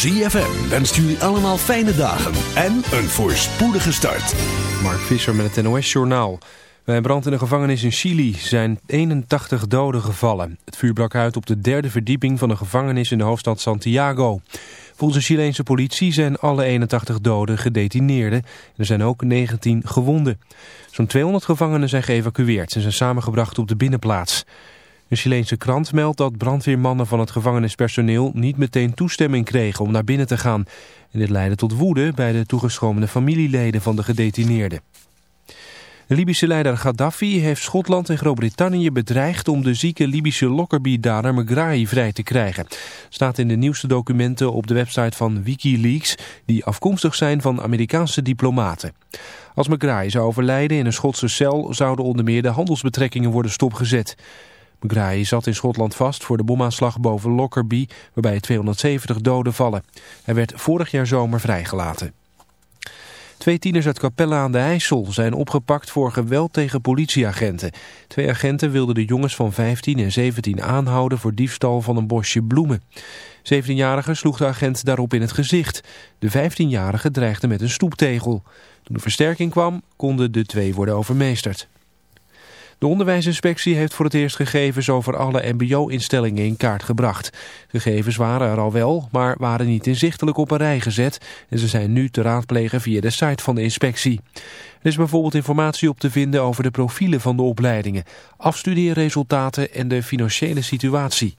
ZFM wenst jullie allemaal fijne dagen en een voorspoedige start. Mark Visser met het NOS Journaal. Bij een brand in een gevangenis in Chili zijn 81 doden gevallen. Het vuur brak uit op de derde verdieping van een gevangenis in de hoofdstad Santiago. Volgens de Chileense politie zijn alle 81 doden gedetineerden. Er zijn ook 19 gewonden. Zo'n 200 gevangenen zijn geëvacueerd en zijn samengebracht op de binnenplaats. Een Chileense krant meldt dat brandweermannen van het gevangenispersoneel niet meteen toestemming kregen om naar binnen te gaan. En dit leidde tot woede bij de toegeschomene familieleden van de gedetineerden. De Libische leider Gaddafi heeft Schotland en Groot-Brittannië bedreigd om de zieke Libische Lockerbie-dader Megrahi vrij te krijgen. Staat in de nieuwste documenten op de website van Wikileaks die afkomstig zijn van Amerikaanse diplomaten. Als Megrahi zou overlijden in een Schotse cel zouden onder meer de handelsbetrekkingen worden stopgezet. Megrahi zat in Schotland vast voor de bomaanslag boven Lockerbie, waarbij 270 doden vallen. Hij werd vorig jaar zomer vrijgelaten. Twee tieners uit Capelle aan de IJssel zijn opgepakt voor geweld tegen politieagenten. Twee agenten wilden de jongens van 15 en 17 aanhouden voor diefstal van een bosje bloemen. 17-jarige sloeg de agent daarop in het gezicht. De 15-jarige dreigde met een stoeptegel. Toen de versterking kwam, konden de twee worden overmeesterd. De onderwijsinspectie heeft voor het eerst gegevens over alle mbo-instellingen in kaart gebracht. Gegevens waren er al wel, maar waren niet inzichtelijk op een rij gezet en ze zijn nu te raadplegen via de site van de inspectie. Er is bijvoorbeeld informatie op te vinden over de profielen van de opleidingen, afstudeerresultaten en de financiële situatie.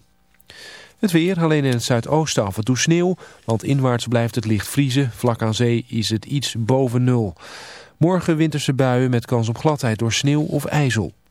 Het weer, alleen in het zuidoosten af en toe sneeuw, want inwaarts blijft het licht vriezen. Vlak aan zee is het iets boven nul. Morgen winterse buien met kans op gladheid door sneeuw of ijzel.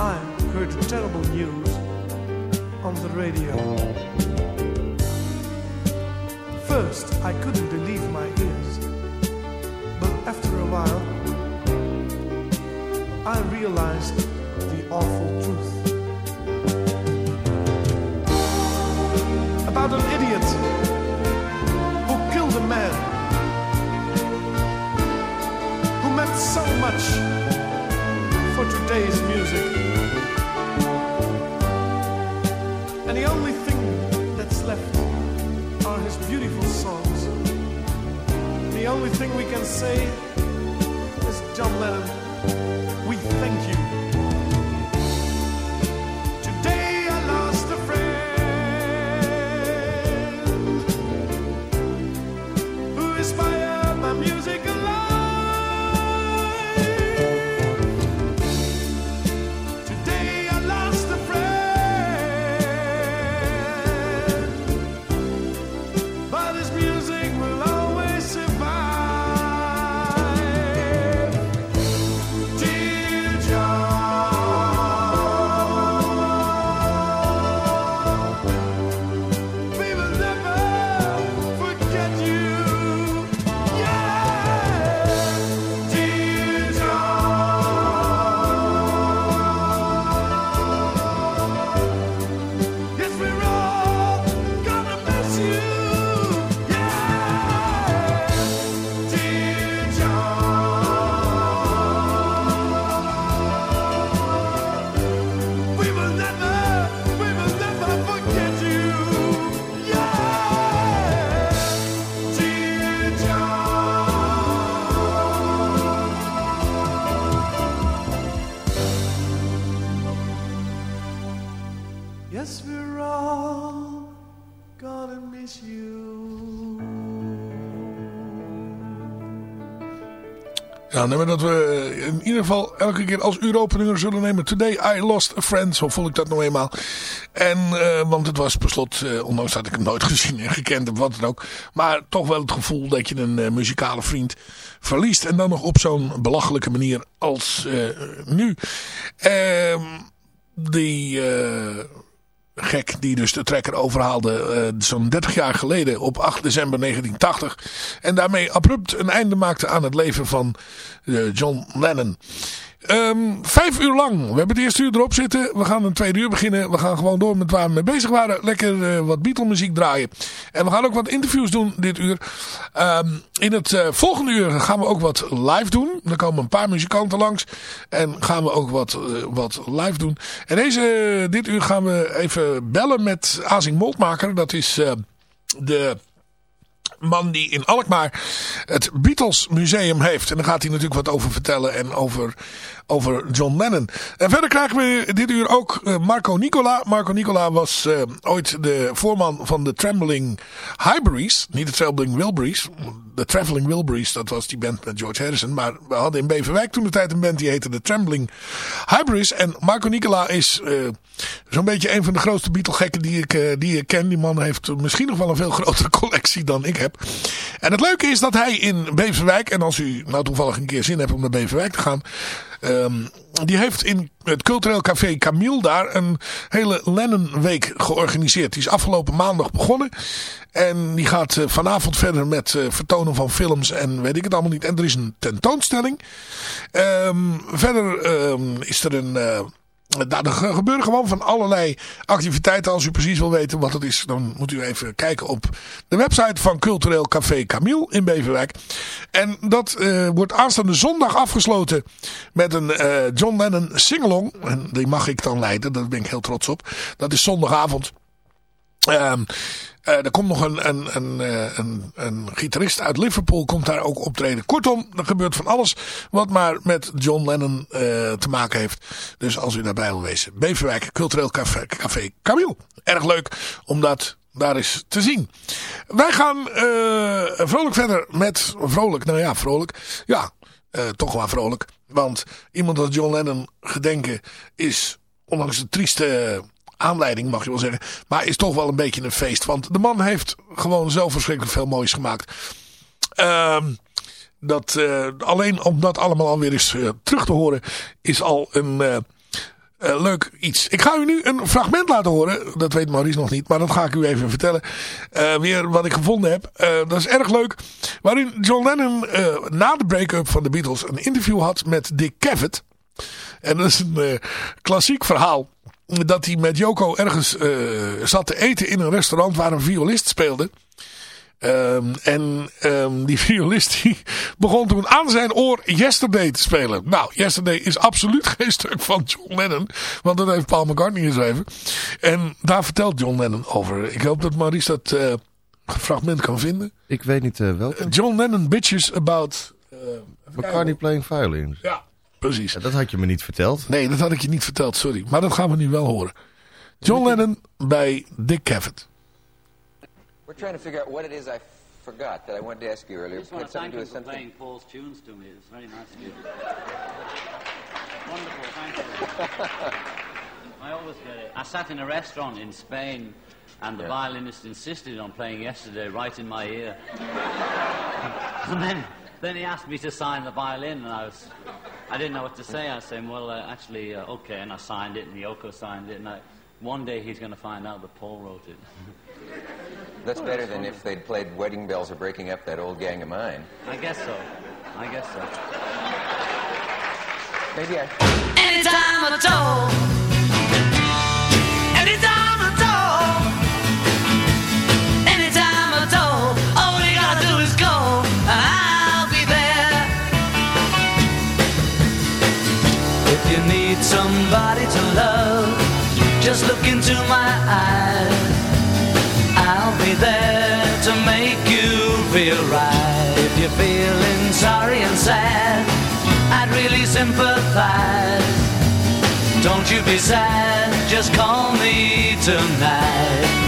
I heard terrible news on the radio. First, I couldn't believe my ears, but after a while, I realized the awful truth about an idiot who killed a man who meant so much for today's music. Only thing that's left are his beautiful songs. The only thing we can say is John Lennon, Nummer dat we in ieder geval elke keer als uuropeninger zullen nemen. Today I Lost a Friend, zo voel ik dat nou eenmaal. En, eh, want het was per slot, eh, ondanks dat ik hem nooit gezien en gekend heb, wat dan ook. Maar toch wel het gevoel dat je een eh, muzikale vriend verliest. En dan nog op zo'n belachelijke manier als eh, nu. Ehm die eh, gek die dus de trekker overhaalde eh, zo'n 30 jaar geleden op 8 december 1980. En daarmee abrupt een einde maakte aan het leven van eh, John Lennon. Ehm, vijf uur lang. We hebben het eerste uur erop zitten. We gaan een tweede uur beginnen. We gaan gewoon door met waar we mee bezig waren. Lekker eh, wat Beatle muziek draaien. En we gaan ook wat interviews doen dit uur. Ehm, in het eh, volgende uur gaan we ook wat live doen. Er komen een paar muzikanten langs. En gaan we ook wat, eh, wat live doen. En deze, dit uur gaan we even bellen met Azing Moltmaker. Dat is de man die in Alkmaar het Beatles Museum heeft. En daar gaat hij natuurlijk wat over vertellen en over, over John Lennon. En verder krijgen we dit uur ook eh, Marco Nicola. Marco Nicola was uh, ooit de voorman van de Trembling Highburies. Niet de Trembling Wilburys. De Traveling Wilburys, dat was die band met George Harrison. Maar we hadden in Beverwijk toen de tijd een band die heette de Trembling Highburies. En Marco Nicola is uh, zo'n beetje een van de grootste Beatle-gekken die ik, die ik ken. Die man heeft misschien nog wel een veel grotere collectie dan ik heb. En het leuke is dat hij in Beverwijk, en als u nou toevallig een keer zin hebt om naar Beverwijk te gaan... Um, die heeft in het cultureel café Camille daar een hele Lennon week georganiseerd. Die is afgelopen maandag begonnen. En die gaat uh, vanavond verder met uh, vertonen van films en weet ik het allemaal niet. En er is een tentoonstelling. Um, verder um, is er een... Uh, nou, er gebeuren gewoon van allerlei activiteiten. Als u precies wil weten wat het is, dan moet u even kijken op de website van Cultureel Café Camille in Beverwijk. En dat uh, wordt aanstaande zondag afgesloten met een uh, John Lennon singalong. En die mag ik dan leiden, daar ben ik heel trots op. Dat is zondagavond. Um, uh, er komt nog een, een, een, een, een gitarist uit Liverpool komt daar ook optreden. Kortom, er gebeurt van alles wat maar met John Lennon uh, te maken heeft. Dus als u daarbij wil wezen. Beverwijk, Cultureel Café, Café Camille. Erg leuk om dat daar is te zien. Wij gaan vrolijk verder met... Vrolijk, nou ja, vrolijk. Ja, toch wel vrolijk. Want iemand als John Lennon gedenken is... Ondanks de trieste aanleiding mag je wel zeggen. Maar is toch wel een beetje een feest. Want de man heeft gewoon zo verschrikkelijk veel moois gemaakt. Uh, dat, uh, alleen om dat allemaal alweer eens uh, terug te horen is al een, uh, leuk iets. Ik ga u nu een fragment laten horen. Dat weet Maurice nog niet, maar dat ga ik u even vertellen. Weer wat ik gevonden heb. Dat is erg leuk. Waarin John Lennon na de break-up van de Beatles een interview had met Dick Cavett. En dat is een klassiek verhaal. Dat hij met Yoko ergens zat te eten in een restaurant waar een violist speelde. Um, en um, die violist die begon toen aan zijn oor Yesterday te spelen. Nou, Yesterday is absoluut geen stuk van John Lennon. Want dat heeft Paul McCartney geschreven. En daar vertelt John Lennon over. Ik hoop dat Maurice dat uh, fragment kan vinden. Ik weet niet uh, welke. John Lennon bitches about... McCartney playing violins. Ja, precies. Ja, dat had je me niet verteld. Nee, dat had ik je niet verteld, sorry. Maar dat gaan we nu wel horen. John Lennon bij Dick Cavett. We're trying to figure out what it is I forgot that I wanted to ask you earlier. I just want to thank you for playing Paul's tunes to me. It's very nice of you. Wonderful, thank you. I always get it. I sat in a restaurant in Spain and the yeah. violinist insisted on playing yesterday right in my ear. and then, then he asked me to sign the violin and I was, I didn't know what to say. I was saying, well, uh, actually, uh, okay, and I signed it and Yoko signed it and I, one day he's going to find out that Paul wrote it. That's better than if they'd played Wedding Bells or Breaking Up That Old Gang of Mine. I guess so. I guess so. Maybe I... Anytime at all. Just look into my eyes I'll be there to make you feel right. If you're feeling sorry and sad, I'd really sympathize. Don't you be sad, just call me tonight.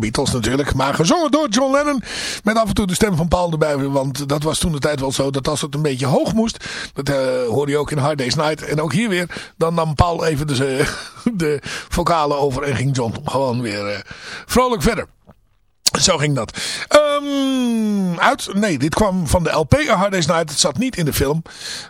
Beatles natuurlijk. Maar gezongen door John Lennon. Met af en toe de stem van Paul erbij. Want dat was toen de tijd wel zo. Dat als het een beetje hoog moest. Dat uh, hoorde je ook in Hard Day's Night. En ook hier weer. Dan nam Paul even de, de vocalen over. En ging John gewoon weer uh, vrolijk verder. Zo ging dat. Um, uit, nee, dit kwam van de LP A Hard Day's Night. Het zat niet in de film.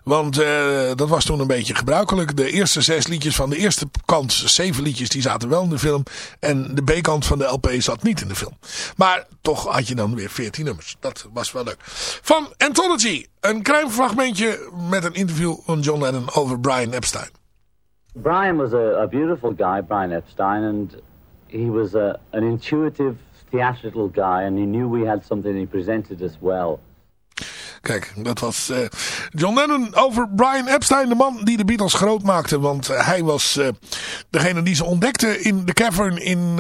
Want uh, dat was toen een beetje gebruikelijk. De eerste zes liedjes van de eerste kant, zeven liedjes, die zaten wel in de film. En de B-kant van de LP zat niet in de film. Maar toch had je dan weer veertien nummers. Dat was wel leuk. Van Anthology. Een klein fragmentje met een interview van John Lennon over Brian Epstein. Brian was a, a beautiful guy, Brian Epstein. And he was a, an intuitive theatrical guy and he knew we had something he presented us well. Kijk, dat was uh, John Lennon over Brian Epstein, de man die de Beatles groot maakte. Want uh, hij was uh, degene die ze ontdekte in de cavern in,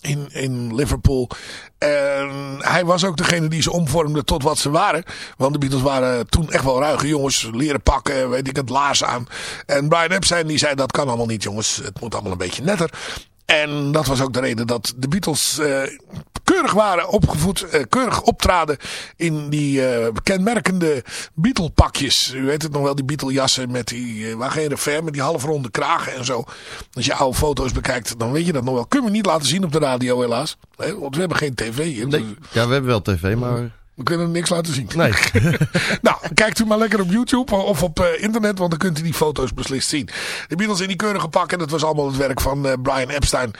in, in Liverpool. En hij was ook degene die ze omvormde tot wat ze waren. Want de Beatles waren toen echt wel ruige jongens. Leren pakken, weet ik het, laars aan. En Brian Epstein die zei dat kan allemaal niet jongens. Het moet allemaal een beetje netter. En dat was ook de reden dat de Beatles uh, keurig waren opgevoed, eh, keurig optraden in die eh, kenmerkende Beatle pakjes. U weet het nog wel, die Beatle jassen met die, waar geen met die halfronde kragen en zo. Als je oude foto's bekijkt, dan weet je dat nog wel. Kunnen we niet laten zien op de radio helaas. Nee, want we hebben geen tv. Ja, we hebben wel tv, maar... We kunnen niks laten zien. Nee. nou, kijkt u maar lekker op YouTube of op uh, internet, want dan kunt u die foto's beslist zien. De Beatles in die keurige pakken, dat was allemaal het werk van uh, Brian Epstein.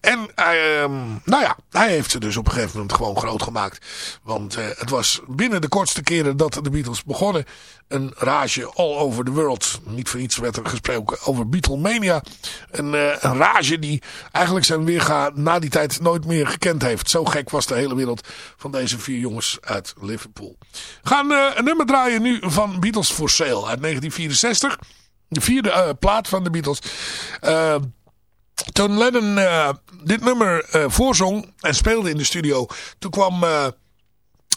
En uh, nou ja, hij heeft ze dus op een gegeven moment gewoon groot gemaakt. Want uh, het was binnen de kortste keren dat de Beatles begonnen een rage all over the world. Niet voor iets werd er gesproken over Beatlemania. Een, een rage die eigenlijk zijn weerga na die tijd nooit meer gekend heeft. Zo gek was de hele wereld van deze vier jongens uit Liverpool. We gaan uh, een nummer draaien nu van Beatles for Sale uit 1964. De vierde uh, plaat van de Beatles. toen Lennon dit nummer voorzong en speelde in de studio. Toen kwam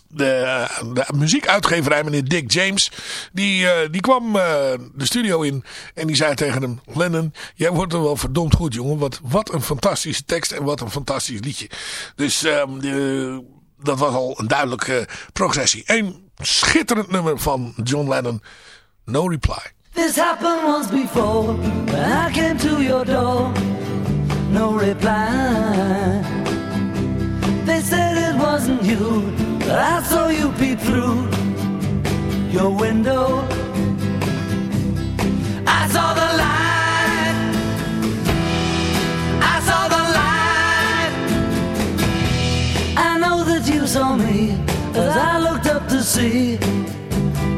de, de muziekuitgeverij, meneer Dick James, die, die kwam de studio in en die zei tegen hem, Lennon, jij wordt er wel verdomd goed jongen, wat, wat een fantastische tekst en wat een fantastisch liedje. Dus um, de, dat was al een duidelijke progressie. Een schitterend nummer van John Lennon, No Reply. This happened once before, I came to your door, no reply. They said it wasn't you. But I saw you peep through your window. I saw the you saw me as I looked up to see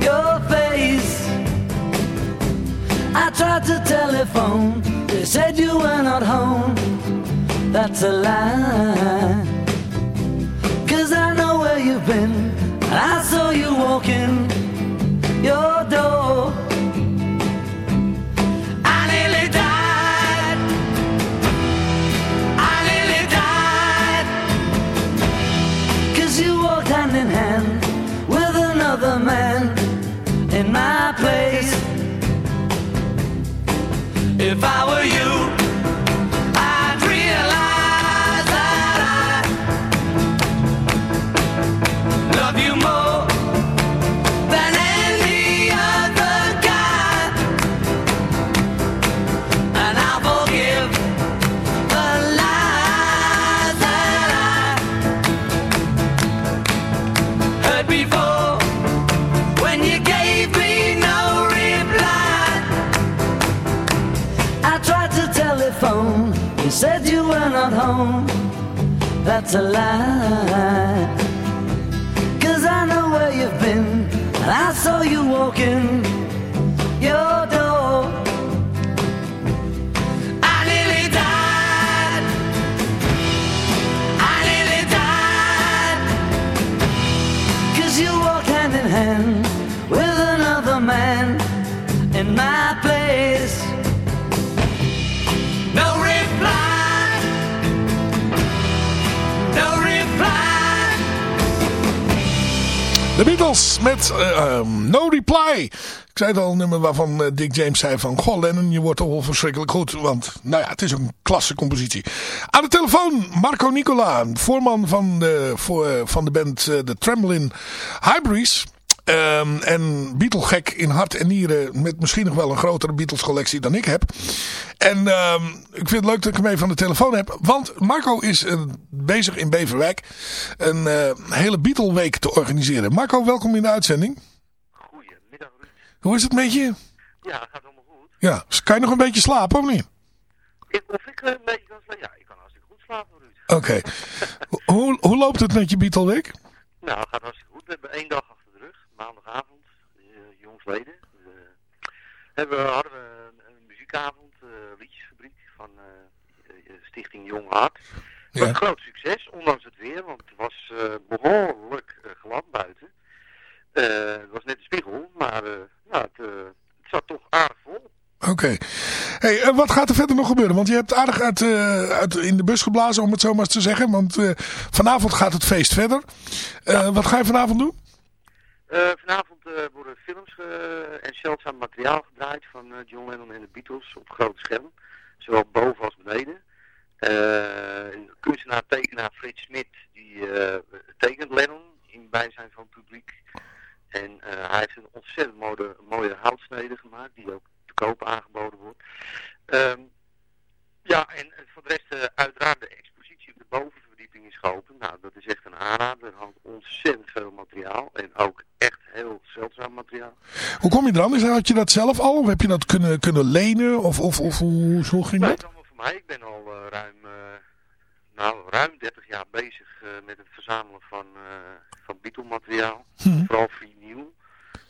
your face. I tried to telephone. They said you were not home. That's a lie. Cause I know where you've been. And I saw you walking your door. Hand in hand with another man in my place. If I were you. You That's a lie. Cause I know where you've been. I saw you walking your door. I nearly died. I nearly died. Cause you walked hand in hand De Beatles met uh, um, No Reply. Ik zei het al, een nummer waarvan uh, Dick James zei van... Goh Lennon, je wordt toch wel verschrikkelijk goed. Want nou ja, het is een klasse compositie. Aan de telefoon Marco Nicola. Voorman van de, van de band The Tremblin Hybrids. Um, en Beatle-gek in hart en nieren met misschien nog wel een grotere Beatles-collectie dan ik heb. En um, ik vind het leuk dat ik hem even aan de telefoon heb. Want Marco is uh, bezig in Beverwijk een uh, hele Beatle-week te organiseren. Marco, welkom in de uitzending. Goedemiddag Ruud. Hoe is het met je? Ja, het gaat allemaal goed. Ja, kan je nog een beetje slapen of niet? Ik, of ik een beetje kan slapen? Ja, ik kan hartstikke goed slapen Ruud. Oké. Okay. hoe, hoe loopt het met je Beatle-week? Nou, het gaat hartstikke goed. We hebben één dag maandagavond, uh, jongsleden. Uh, hebben, hadden we een, een muziekavond, uh, liedjesfabriek van Stichting Jong Hart. Ja. Een groot succes, ondanks het weer, want het was behoorlijk glad buiten. het was net een spiegel, maar nou, het, het zat toch aardig vol. Oké. Okay. Hey, wat gaat er verder nog gebeuren? Want je hebt aardig uit, uh, uit in de bus geblazen, om het zo maar eens te zeggen. Want uh, vanavond gaat het feest verder. Uh, ja. Wat ga je vanavond doen? Uh, vanavond uh, worden films uh, en zeldzaam materiaal gedraaid van John Lennon en de Beatles op groot scherm. Zowel boven als beneden. kunstenaar tekenaar Frits Smit die eh, tekent Lennon in bijzijn van het publiek. En eh, hij heeft een ontzettend mooie, houtsnede gemaakt, die ook te koop aangeboden wordt. Ehm, ja, en voor de rest eh, uiteraard de expositie op de is geopend. Nou, dat is echt een aanrader. Er hangt ontzettend veel materiaal en ook echt heel zeldzaam materiaal. Hoe kom je eraan? Is- Had je dat zelf al? Of heb je dat kunnen, kunnen lenen? Of, of, of hoe, hoe ging dat? allemaal voor mij. Ik ben al eh, ruim, eh, nou, ruim 30 jaar bezig eh, met het verzamelen van, van Beatle-materiaal. Mhm. Vooral vinyl.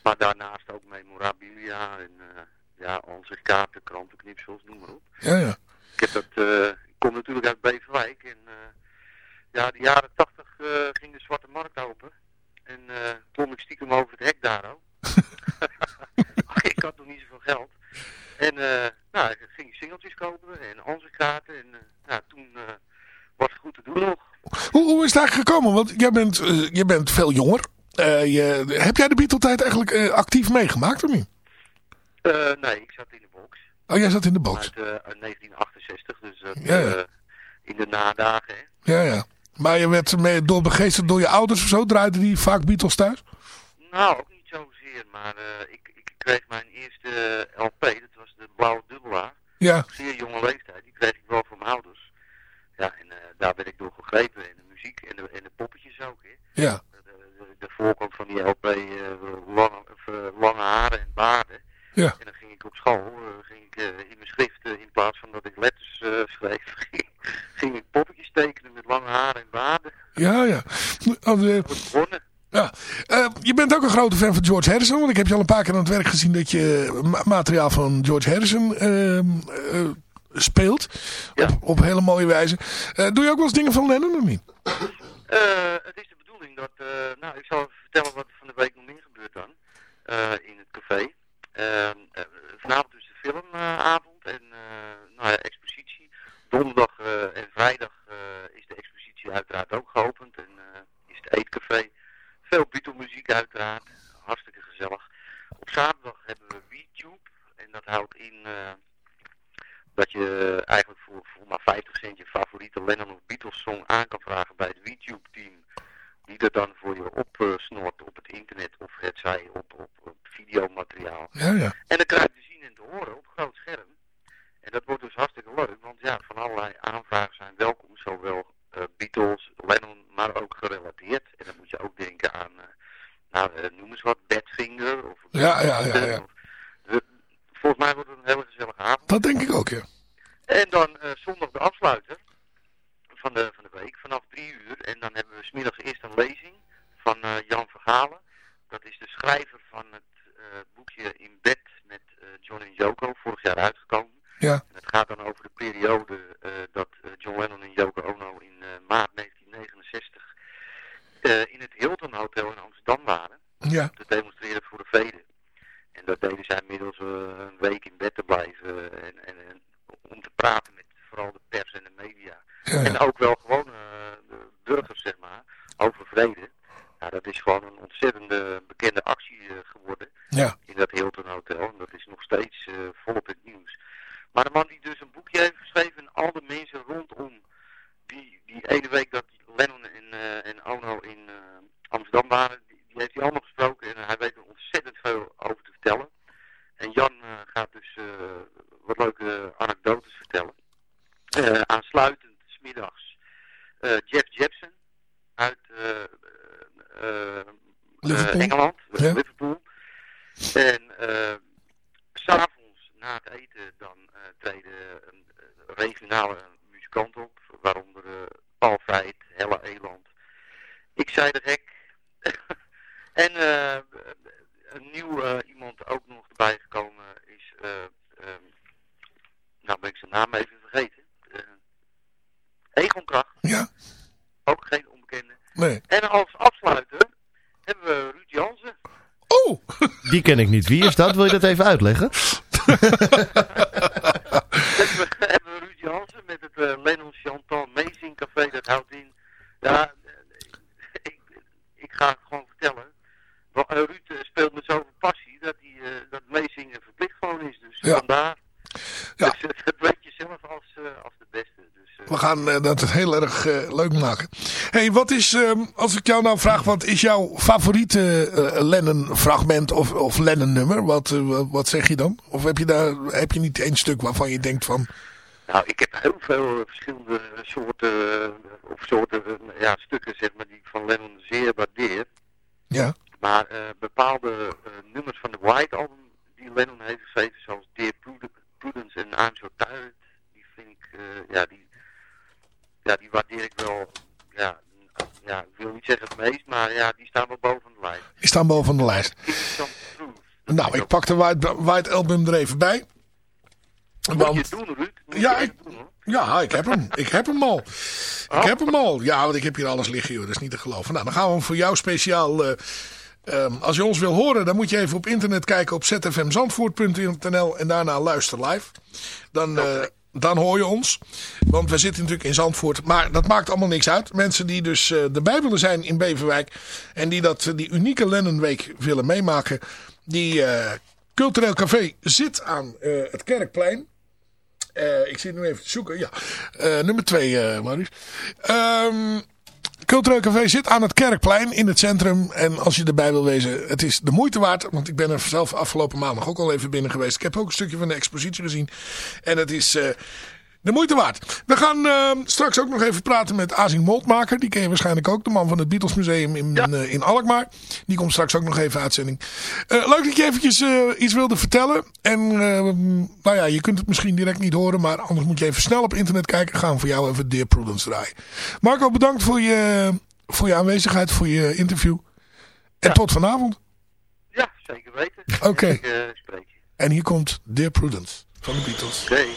Maar daarnaast ook memorabilia en ja, ansichtkaarten, krantenknipsels, noem maar op. Ja, ja. Ik heb dat, ik kom natuurlijk uit Beverwijk en ja, de jaren 80 eh, ging de Zwarte Markt open. En eh klom ik stiekem over het hek daar ook. ik had nog niet zoveel geld. En eh, nou, ik ging singeltjes kopen en ansichtkaarten en eh, nou, toen eh, was het goed te doen nog. Hoe, hoe is het eigenlijk gekomen? Want jij bent, eh, je bent veel jonger. Eh, je, heb jij de Beatle-tijd eigenlijk eh, actief meegemaakt of niet? Eh, nee, ik zat in de box. Oh, jij zat in de box. Uit, eh, uit 1968, dus dat, Ja, ja. eh, in de nadagen. Hè. Ja, ja. Maar je werd mee door begeesterd door je ouders of zo? Draaiden die vaak Beatles thuis? Nou, ook niet zozeer, maar eh, ik, ik kreeg mijn eerste eh, LP, dat was de Blauwe Dubbelaar. Ja. Zeer jonge leeftijd, die kreeg ik wel van mijn ouders. Ja, en eh, daar ben ik door gegrepen. En de muziek en de, en de poppetjes ook, hè. Ja. De, de, de voorkant van die LP, lange, of, lange haren en baarden. Ja. En ik op school, eh, ging ik eh, in mijn schrift, eh, in plaats van dat ik letters schreef, ging, ik poppetjes tekenen met lange haren en baarden. Ja, ja. Oh, Begonnen. ja. Eh, je bent ook een grote fan van George Harrison. Want ik heb je al een paar keer aan het werk gezien dat je ma- materiaal van George Harrison ehm, eh, speelt. Op, op hele mooie wijze. Doe je ook wel eens dingen van Lennon of niet? Het is de bedoeling dat, nou, ik zal even vertellen wat er van de week nog meer gebeurt dan. in het café. Vanavond is de filmavond en eh, nou ja, expositie. Donderdag eh, en vrijdag eh, is de expositie uiteraard ook geopend en is het eetcafé. Veel Beatle muziek uiteraard, hartstikke gezellig. Op zaterdag hebben we WeTube en dat houdt in dat je eigenlijk voor, voor maar 50 cent je favoriete Lennon of Beatles song aan kan vragen bij het WeTube team. Die dat dan voor je opsnort op het internet of het zij op, op, op videomateriaal. Ja, ja. En dan krijg je te zien en te horen op groot scherm. En dat wordt dus hartstikke leuk, want ja, van allerlei aanvragen zijn welkom. Zowel eh, Beatles, Lennon, maar ook gerelateerd. En dan moet je ook denken aan, eh, nou, eh, noem eens wat, Badfinger. Of, Ja, ja, ja, ja. De- volgens mij wordt het een hele gezellige avond. Dat denk ik ook, ja. En dan eh, zondag de afsluiter van de, van de week vanaf drie uur. En dan hebben we smiddags eerst een lezing van eh, Jan Vergalen. Dat is de schrijver van het eh, boekje In Bed met eh, John en Yoko, vorig jaar uitgekomen. Ja. En het gaat dan over de periode dat John Lennon en Yoko Ono in maart 1969 eh, in het Hilton Hotel in Amsterdam waren. Ja. Te demonstreren voor de vrede. En dat deden zij middels een week in bed te blijven en, en, en om te praten met vooral de pers en de media. En ook wel gewoon eh, de burgers, zeg maar, over vrede. Nou, dat is gewoon een ontzettende bekende actie eh, geworden Ja. in dat Hilton Hotel. En dat is nog steeds eh, volop in het nieuws. Maar de man die dus een boekje heeft geschreven en al de mensen rondom die, die ene week dat Lennon en, en Ono in Amsterdam waren, die, die heeft hij allemaal gesproken en hij weet er ontzettend veel over te vertellen. En Jan eh, gaat dus eh, wat leuke anekdotes vertellen. Eh, aansluitend, smiddags, eh Jeff Jepson uit eh, eh, eh, Liverpool. Engeland, eh, Ja. Liverpool. En eh, s'avonds na het eten dan eh, treden een eh, regionale muzikanten op, waaronder eh, Paul Veit, Helle Eland. Ik zei de gek. en eh, een nieuw eh, iemand ook nog erbij gekomen is, eh, ehm, nou ben ik zijn naam even vergeten. Eh Egon Kracht. Ja. Ook geen onbekende. Nee. En als afsluiter hebben we Ruud Jansen. Oh! Die ken ik niet. Wie is dat? Wil je dat even uitleggen? hebben, we, hebben we Ruud Jansen met het eh, Lennon Chantal Amazing Café. Dat houdt in. Ja, eh, ik, ik ga het gewoon vertellen. Wel, eh, Ruud speelt met zoveel passie dat, hij, eh, dat meezingen verplicht gewoon is. Dus Ja. vandaar. Ja. Dus, dat weet je zelf als, eh, als de beste. Dus, We gaan dat heel erg leuk maken. Hey, wat is, ehm, als ik jou nou vraag, wat is jouw favoriete uh, Lennon-fragment of, of Lennon-nummer? Wat, uh, wat zeg je dan? Of heb je daar heb je niet één stuk waarvan je denkt van... Nou, ik heb heel veel verschillende soorten, of soorten ja, stukken zeg maar, die ik van Lennon zeer waardeer. Ja. Maar bepaalde nummers van de White Album die Lennon heeft geschreven, zoals Dear Prudence en I'm So Tired, die vind ik, ja, die ja, die waardeer ik wel, ja, ja, ik wil niet zeggen het meest, maar ja, die staan wel boven de lijst. De lijst. Nou, ik pak de White, White Album er even bij. Want, doen, Ruud? ja, ik, ja, ik heb hem. Ik heb hem al. Ik heb hem al. Ja, want ik heb hier alles liggen, joh. Dat is niet te geloven. Nou, dan gaan we hem voor jou speciaal... Uh, um, als je ons wil horen, dan moet je even op internet kijken op zfmzandvoort.nl en daarna luister live. Dan, uh, dan hoor je ons. Want we zitten natuurlijk in Zandvoort. Maar dat maakt allemaal niks uit. Mensen die dus uh, erbij willen zijn in Beverwijk. En die dat, die unieke Lennonweek willen meemaken. Die uh, cultureel café zit aan het Kerkplein. ik zit nu even te zoeken. Ja, nummer twee, Marius. Um, Cultureel Café zit aan het Kerkplein in het centrum. En als je erbij wil wezen, het is de moeite waard. Want ik ben er zelf afgelopen maandag ook al even binnen geweest. Ik heb ook een stukje van de expositie gezien. En het is... Uh, de moeite waard. We gaan uh, straks ook nog even praten met Azing Moltmaker. Die ken je waarschijnlijk ook. De man van het Beatles Museum in, ja. uh, in Alkmaar. Die komt straks ook nog even uitzending. Uh, leuk dat je eventjes iets wilde vertellen. En nou ja, je kunt het misschien direct niet horen. Maar anders moet je even snel op internet kijken. Gaan we voor jou even Dear Prudence draaien. Marco, bedankt voor je, voor je aanwezigheid. Voor je interview. En ja. tot vanavond. Ja, zeker weten. Oké. Okay. En hier komt Dear Prudence van de Beatles. Oké. Okay.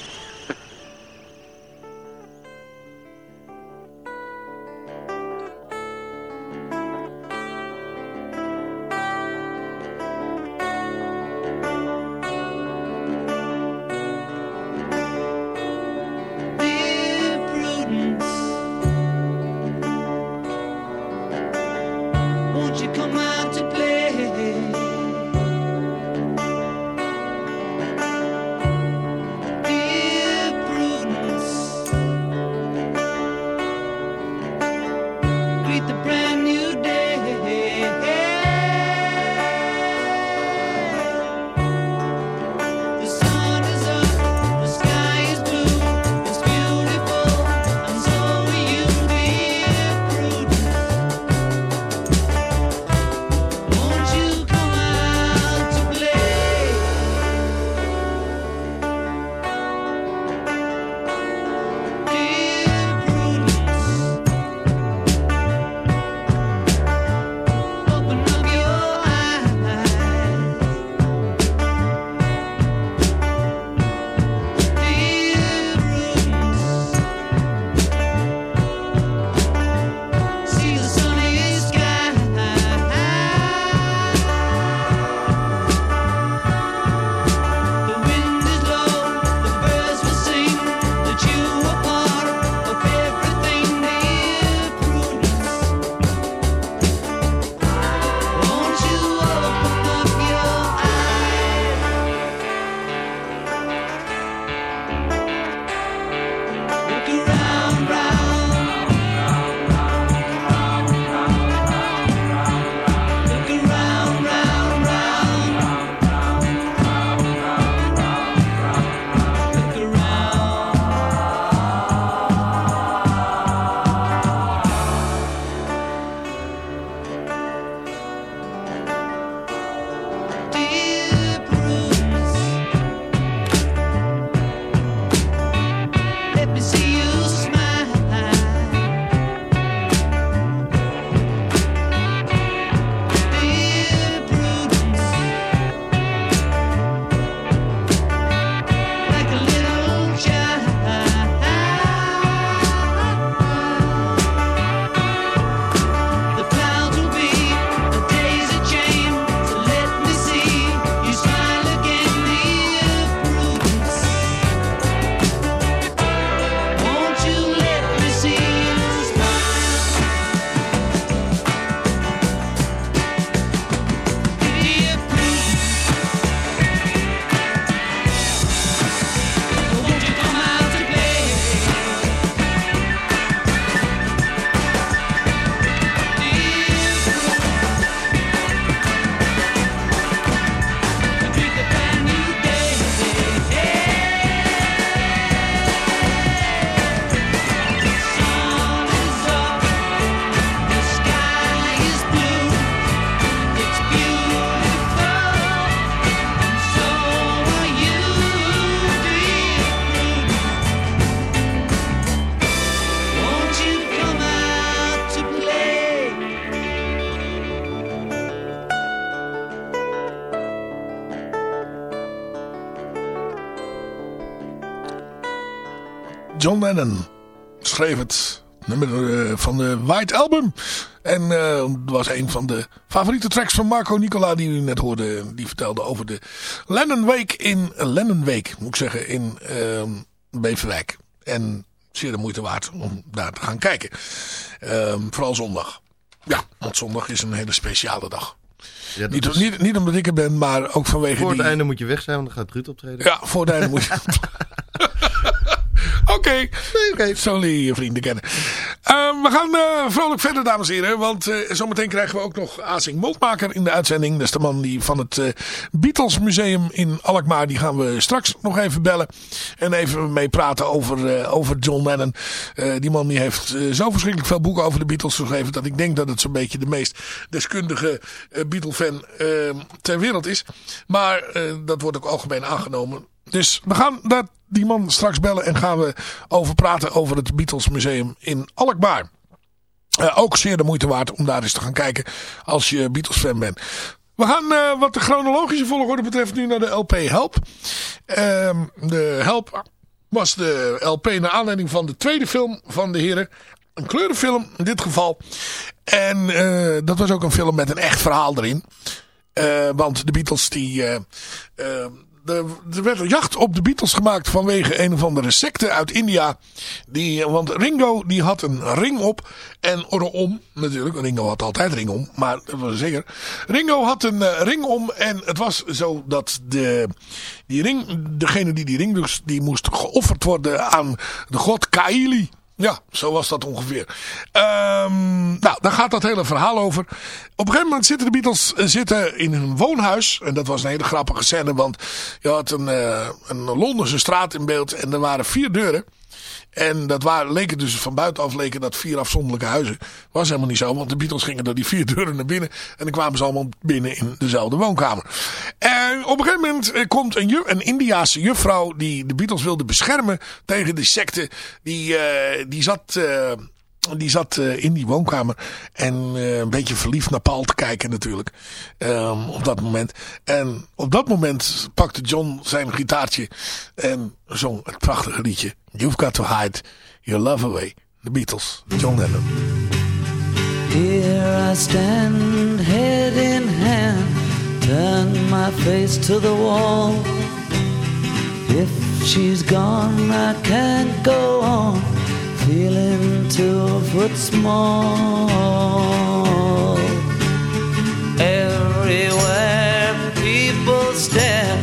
Lennon schreef het nummer eh, van de White Album. En het was een van de favoriete tracks van Marco Nicola die u net hoorde. Die vertelde over de Lennon Week in Lennon Week, moet ik zeggen, in uh, Beverwijk. En zeer de moeite waard om daar te gaan kijken. Ehm, vooral zondag. Ja, want zondag is een hele speciale dag. Ja, niet, is- niet, niet omdat ik er ben, maar ook vanwege Voor het die... einde moet je weg zijn, want dan gaat Ruud optreden. Ja, voor het einde moet je... Oké, zo leer je vrienden kennen. Eh, we gaan eh, vrolijk verder, dames en heren. Want eh, zometeen krijgen we ook nog Azing Moltmaker in de uitzending. Dat is de man die van het eh, Beatles Museum in Alkmaar. Die gaan we straks nog even bellen. En even mee praten over, over John Lennon. Die man die heeft zo verschrikkelijk veel boeken over de Beatles geschreven. Dat ik denk dat het zo'n beetje de meest deskundige Beatle-fan ter wereld is. Maar dat wordt ook algemeen aangenomen. Dus we gaan dat, die man straks bellen en gaan we over praten over het Beatles Museum in Alkmaar. Eh, ook zeer de moeite waard om daar eens te gaan kijken als je Beatles fan bent. We gaan eh, wat de chronologische volgorde betreft nu naar de LP Help. Ehm, de Help was de LP naar aanleiding van de tweede film van de heren. Een kleurenfilm in dit geval. En eh, dat was ook een film met een echt verhaal erin. Want de Beatles die... er, er werd een jacht op de Beatles gemaakt vanwege een of andere secte uit India. Die, want Ringo die had een ring op en om natuurlijk. Ringo had altijd ring om, maar dat was zeker. Ringo had een eh, ring om en het was zo dat de, die ring, degene die die ring dus, die moest geofferd worden aan de god Kaili. Ja, zo was dat ongeveer. Ehm, nou, daar gaat dat hele verhaal over. Op een gegeven moment zitten de Beatles eh, zitten in hun woonhuis. En dat was een hele grappige scène. Want je had een, eh, een Londense straat in beeld. En er waren vier deuren. En dat waren, leken dus van buitenaf leken dat vier afzonderlijke huizen. Was helemaal niet zo, want de Beatles gingen door die vier deuren naar binnen. En dan kwamen ze allemaal binnen in dezelfde woonkamer. En op een gegeven moment eh, komt een, juf, een Indiaanse juffrouw die de Beatles wilde beschermen tegen de secte. Die, eh, die zat... eh, die zat eh, in die woonkamer en eh, een beetje verliefd naar Paul te kijken natuurlijk. Ehm, op dat moment. En op dat moment pakte John zijn gitaartje en zong het prachtige liedje. You've got to hide your love away. The Beatles. John Lennon. Here I stand, head in hand, turn my face to the wall. If she's gone, I can't go on, feeling two foot small. Everywhere people stare,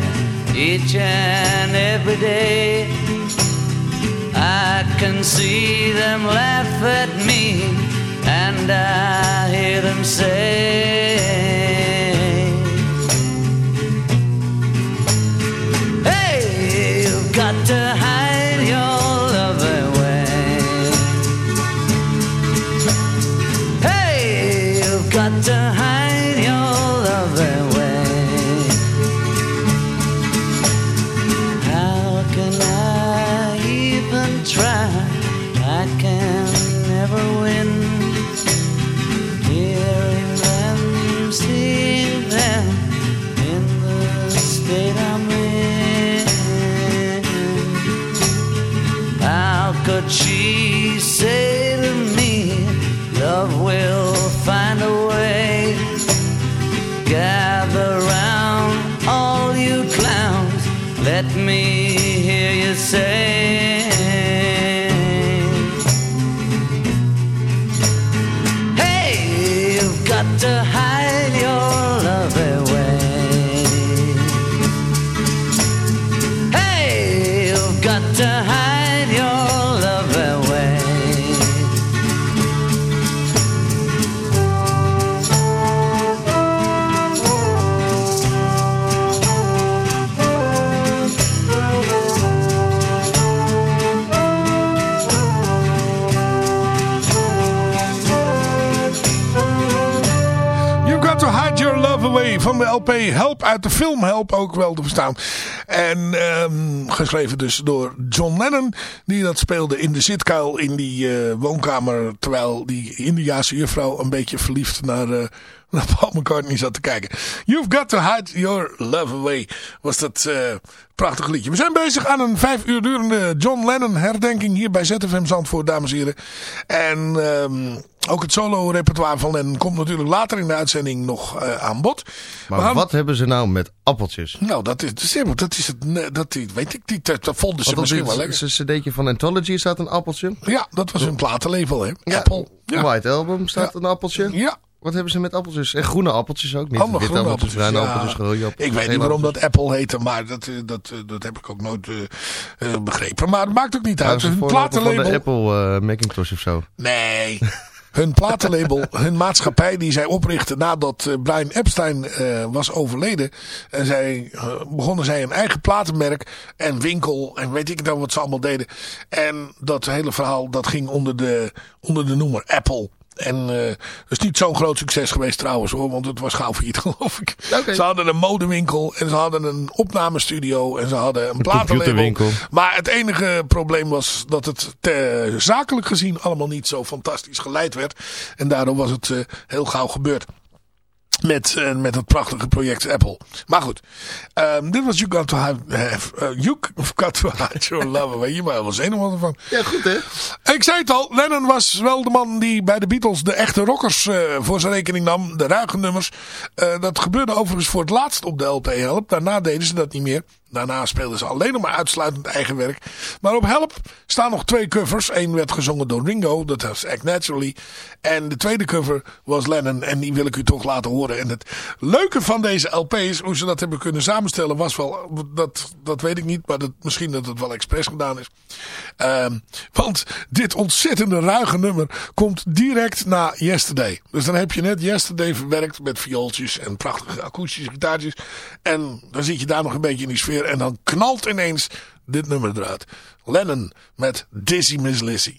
each and every day. I can see them laugh at me, and I hear them say, van de LP Help uit de film Help ook wel te verstaan. En ehm, geschreven dus door John Lennon. Die dat speelde in de zitkuil in die uh, woonkamer. Terwijl die Indiaanse juffrouw een beetje verliefd naar... Uh, naar Paul McCartney zat te kijken. You've got to hide your love away. Was dat uh, prachtig liedje. We zijn bezig aan een vijf uur durende John Lennon herdenking hier bij ZFM Zandvoort, dames en heren. En um, ook het solo repertoire van Lennon komt natuurlijk later in de uitzending nog uh, aan bod. Maar gaan... wat hebben ze nou met appeltjes? Nou, dat is, dat is het, dat weet ik niet. Dat, dat vonden ze misschien wel lekker. Een cd'tje van Anthology staat een appeltje? Ja, dat was hun platenlabel, hè? Ja, Apple. Ja. White Album staat ja. een appeltje. Ja. Wat hebben ze met appeltjes? En groene appeltjes ook niet. Allemaal groene appeltjes, bruine ja. appeltjes, rode appeltjes. Ik weet niet waarom dat Apple heette, maar dat, dat, dat heb ik ook nooit uh, uh, begrepen. Maar het maakt ook niet uit. Hun platenlabel... de Apple uh, Macintosh of zo. Nee. hun platenlabel, hun maatschappij die zij oprichten nadat Brian Epstein was overleden. En zij, begonnen zij een eigen platenmerk en winkel en weet ik nou wat ze allemaal deden. En dat hele verhaal dat ging onder de, onder de noemer Apple. En uh, dat is niet zo'n groot succes geweest trouwens hoor. Want het was gauw failliet geloof ik. Okay. Ze hadden een modewinkel. En ze hadden een opnamestudio. En ze hadden een, een platenlabel. Maar het enige probleem was dat het te, zakelijk gezien allemaal niet zo fantastisch geleid werd. En daardoor was het uh, heel gauw gebeurd. Met, uh, met het prachtige project Apple. Maar goed. Um, dit was You Got To Have... Uh, you Got To Hide Your Love Away. Je maar wel zenuwachtig van. Ja, goed hè. Ik zei het al. Lennon was wel de man die bij de Beatles de echte rockers uh, voor zijn rekening nam. De ruige nummers. dat gebeurde overigens voor het laatst op de LP Help. Daarna deden ze dat niet meer. Daarna speelden ze alleen nog maar uitsluitend eigen werk. Maar op Help staan nog twee covers. Eén werd gezongen door Ringo, dat was Act Naturally. En de tweede cover was Lennon en die wil ik u toch laten horen. En het leuke van deze LP's, hoe ze dat hebben kunnen samenstellen, was wel, dat, dat weet ik niet, maar dat, misschien dat het wel expres gedaan is. Um, want dit ontzettende ruige nummer komt direct na Yesterday. Dus dan heb je net Yesterday verwerkt met viooltjes en prachtige akoestische gitaartjes. En dan zit je daar nog een beetje in die sfeer. En dan knalt ineens dit nummer eruit. Lennon met Dizzy Miss Lizzy.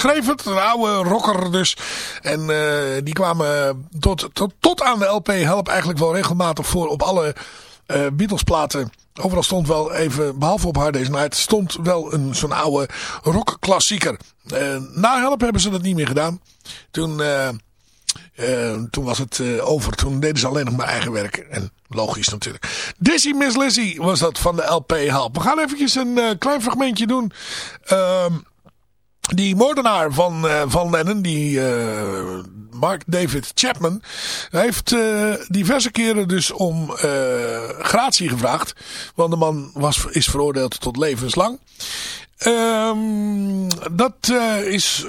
Schreef het, een oude rocker dus. En uh, die kwamen tot, tot, tot aan de LP Help eigenlijk wel regelmatig voor op alle uh, Beatles platen. Overal stond wel even, behalve op Hard Day's Night, stond wel een zo'n oude rockklassieker. na Help hebben ze dat niet meer gedaan. Toen... Uh, toen was het uh, over. Toen deden ze alleen nog maar eigen werk. En logisch natuurlijk. Dizzy Miss Lizzy was dat van de LP Help. We gaan eventjes een uh, klein fragmentje doen. Ehm, die moordenaar van, van Lennon, die Mark David Chapman, heeft diverse keren dus om gratie gevraagd. Want de man was, is veroordeeld tot levenslang. Um, dat is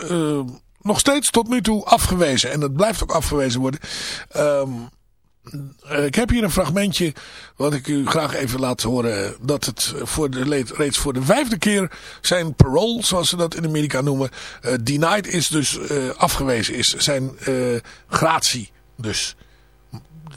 nog steeds tot nu toe afgewezen. En dat blijft ook afgewezen worden. Um, ik heb hier een fragmentje wat ik u graag even laat horen. Dat het voor de, reeds voor de vijfde keer zijn parole, zoals ze dat in Amerika noemen, uh, denied is, dus afgewezen is. Zijn gratie dus.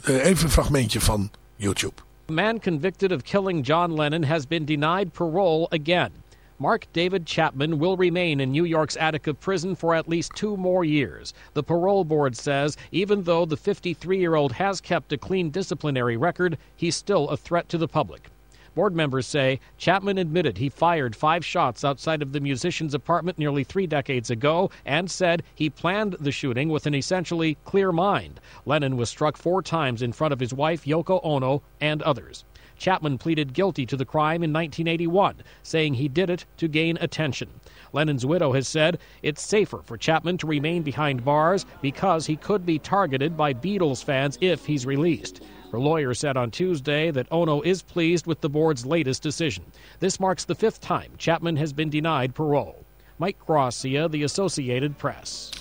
even een fragmentje van YouTube. man convicted of killing John Lennon has been denied parole again. Mark David Chapman will remain in New York's Attica prison for at least two more years. The parole board says even though the 53 year old has kept a clean disciplinary record, he's still a threat to the public. Board members say Chapman admitted he fired five shots outside of the musician's apartment nearly three decades ago and said he planned the shooting with an essentially clear mind. Lennon was struck four times in front of his wife, Yoko Ono, and others. Chapman pleaded guilty to the crime in 1981, saying he did it to gain attention. Lennon's widow has said it's safer for Chapman to remain behind bars because he could be targeted by Beatles fans if he's released. Her lawyer said on Tuesday that Ono is pleased with the board's latest decision. This marks the fifth time Chapman has been denied parole. Mike Gracia, The Associated Press.